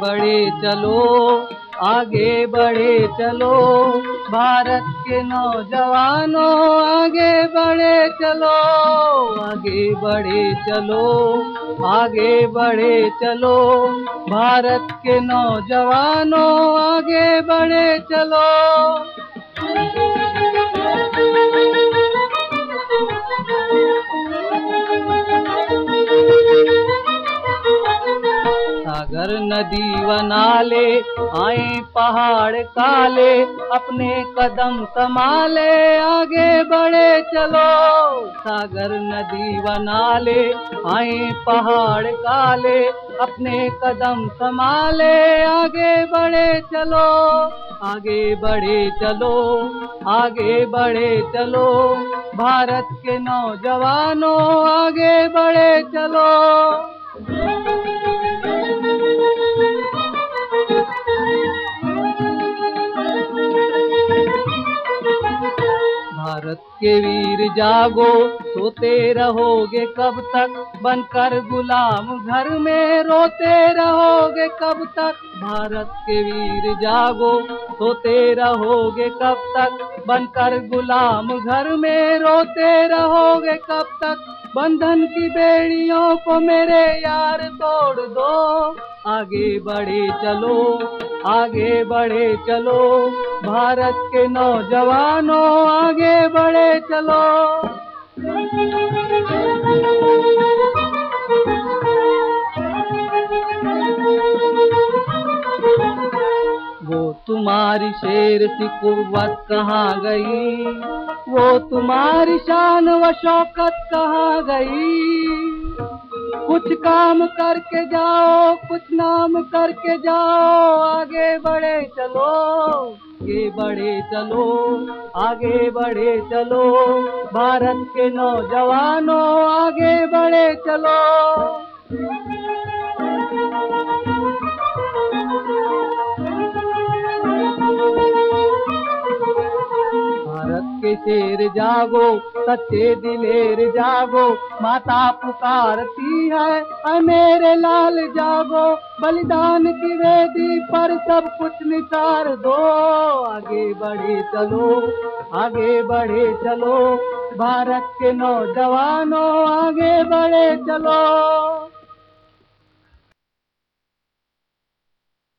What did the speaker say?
बढ़े चलो। आगे बढ़े चलो, भारत के नौजवानों, आगे बढ़े चलो, आगे बढ़े चलो, आगे बढ़े चलो, भारत के नौजवानों, आगे बढ़े चलो। सागर नदी व नाले आए पहाड़ काले, अपने कदम संभाले, आगे बढ़े चलो। सागर नदी व नाले आए पहाड़ काले, अपने कदम संभाले, आगे बढ़े चलो। आगे बढ़े चलो, आगे बढ़े चलो। भारत के नौजवानों, आगे बढ़े चलो। भारत के वीर जागो, सोते रहोगे कब तक? बनकर गुलाम घर में रोते रहोगे कब तक? भारत के वीर जागो, सोते रहोगे कब तक? बनकर गुलाम घर में रोते रहोगे कब तक? बंधन की बेड़ियों को मेरे यार तोड़ दो। आगे बढ़े चलो, आगे बढ़े चलो। भारत के नौजवानों, आगे बढ़े चलो। वो तुम्हारी शेर सी कुर्बत कहाँ गई? वो तुम्हारी शान व शौकत कहाँ गई? कुछ काम करके जाओ, कुछ नाम करके जाओ, आगे बढ़े चलो। आगे बढ़े चलो आगे बढ़े चलो। भारत के नौजवानों आगे बढ़े चलो। के शेर जागो, सच्चे दिलेर जागो। माता पुकारती है अ मेरे लाल जागो। बलिदान की वेदी पर सब कुछ निसार दो। आगे बढ़े चलो, आगे बढ़े चलो। भारत के नौजवानों, आगे बढ़े चलो।